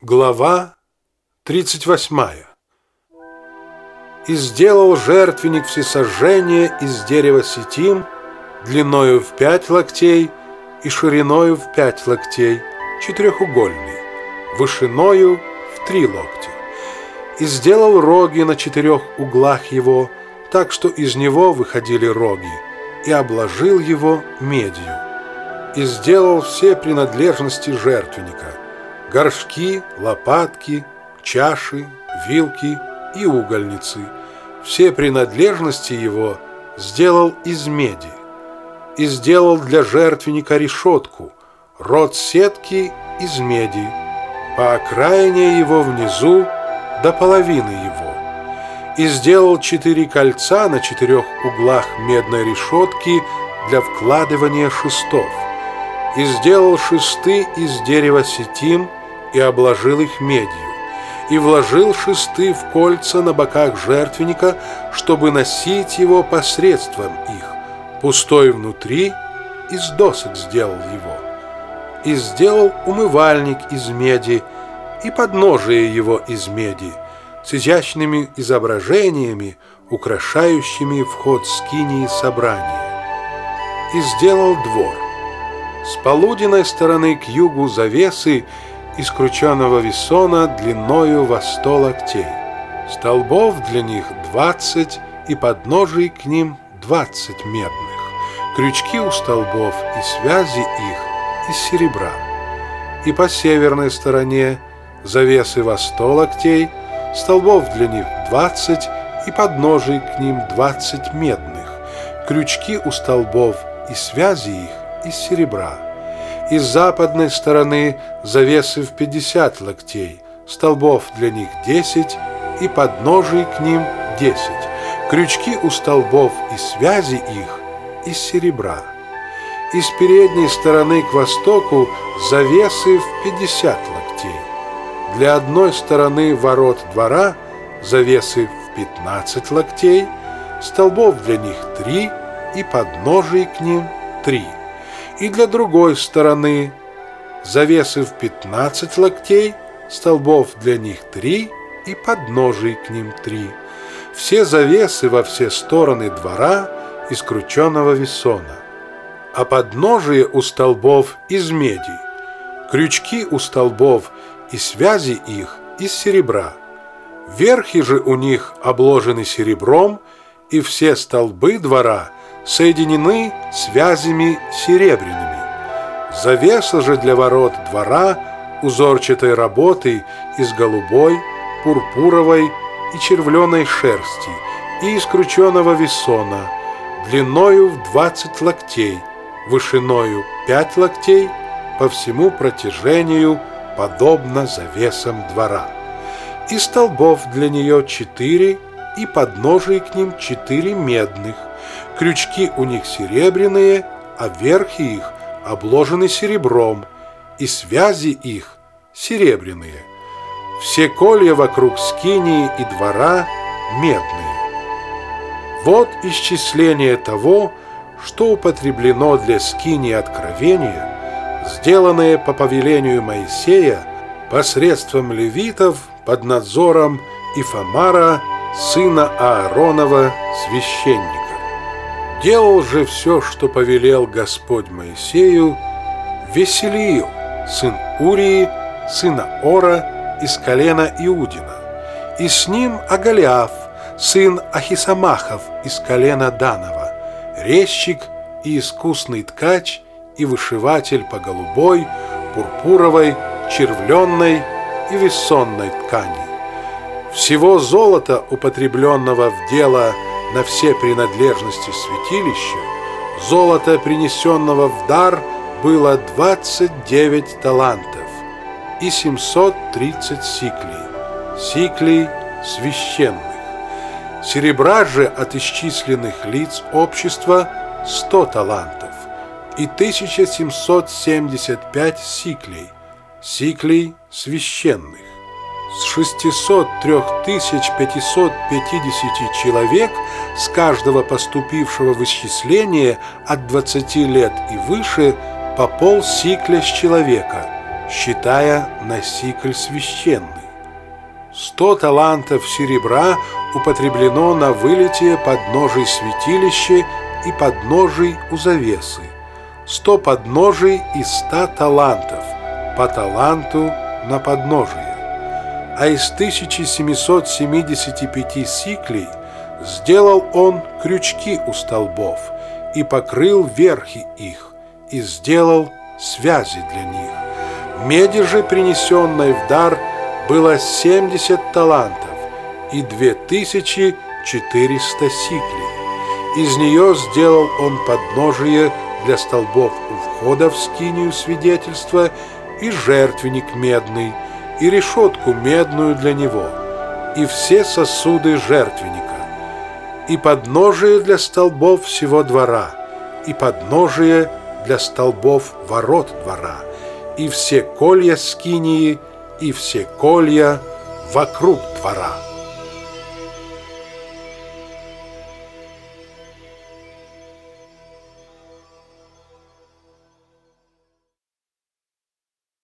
Глава 38 «И сделал жертвенник всесожжения из дерева сетим, длиною в пять локтей и шириною в пять локтей, четырехугольный, вышиною в три локтя. И сделал роги на четырех углах его, так что из него выходили роги, и обложил его медью. И сделал все принадлежности жертвенника – горшки, лопатки, чаши, вилки и угольницы. Все принадлежности его сделал из меди. И сделал для жертвенника решетку, рот сетки из меди, по окраине его внизу до половины его. И сделал четыре кольца на четырех углах медной решетки для вкладывания шестов. И сделал шесты из дерева сетим – и обложил их медью, и вложил шесты в кольца на боках жертвенника, чтобы носить его посредством их. Пустой внутри из досок сделал его. И сделал умывальник из меди, и подножие его из меди, с изящными изображениями, украшающими вход скинии собрания. И сделал двор. С полуденной стороны к югу завесы из крученого весона длиною во сто локтей. Столбов для них двадцать и подножий к ним двадцать медных. Крючки у столбов и связи их из серебра. И по северной стороне завесы во сто локтей, столбов для них двадцать и подножий к ним двадцать медных. Крючки у столбов и связи их из серебра и с западной стороны завесы в 50 локтей, столбов для них 10 и подножий к ним 10, крючки у столбов и связи их из серебра. И с передней стороны к востоку завесы в 50 локтей. Для одной стороны ворот двора завесы в 15 локтей, столбов для них 3 и подножий к ним 3 и для другой стороны. Завесы в 15 локтей, столбов для них три и подножий к ним три. Все завесы во все стороны двора из крученного весона, а подножие у столбов из меди, крючки у столбов и связи их из серебра. Верхи же у них обложены серебром, и все столбы двора – соединены связями серебряными. Завеса же для ворот двора узорчатой работы из голубой, пурпуровой и червленой шерсти и из крученого весона, длиною в двадцать локтей, вышиною пять локтей, по всему протяжению подобно завесам двора. И столбов для нее четыре, и подножий к ним четыре медных, Крючки у них серебряные, а верхи их обложены серебром, и связи их серебряные. Все колья вокруг скинии и двора медные. Вот исчисление того, что употреблено для скинии откровения, сделанное по повелению Моисея посредством левитов под надзором Ифамара, сына Ааронова, священника. Делал же все, что повелел Господь Моисею, Веселиил, сын Урии, сына Ора, из колена Иудина, и с ним Агалиаф, сын Ахисамахов, из колена Данова, резчик и искусный ткач и вышиватель по голубой, пурпуровой, червленной и весонной ткани. Всего золота, употребленного в дело на все принадлежности святилища, золото, принесенного в дар, было 29 талантов и 730 сиклей, сиклей священных. Серебра же от исчисленных лиц общества 100 талантов и 1775 сиклей, сиклей священных с 603 550 человек с каждого поступившего в исчисление от 20 лет и выше по пол сикля с человека, считая носикль священный. Сто талантов серебра употреблено на вылете подножий святилища и подножий у завесы, сто подножий и ста талантов, по таланту на подножие. А из 1775 сиклей сделал он крючки у столбов и покрыл верхи их, и сделал связи для них. Меди же, принесенной в дар, было 70 талантов и 2400 сиклей. Из нее сделал он подножие для столбов у входа в скинию свидетельства и жертвенник медный, и решетку медную для него, и все сосуды жертвенника, и подножие для столбов всего двора, и подножие для столбов ворот двора, и все колья скинии, и все колья вокруг двора.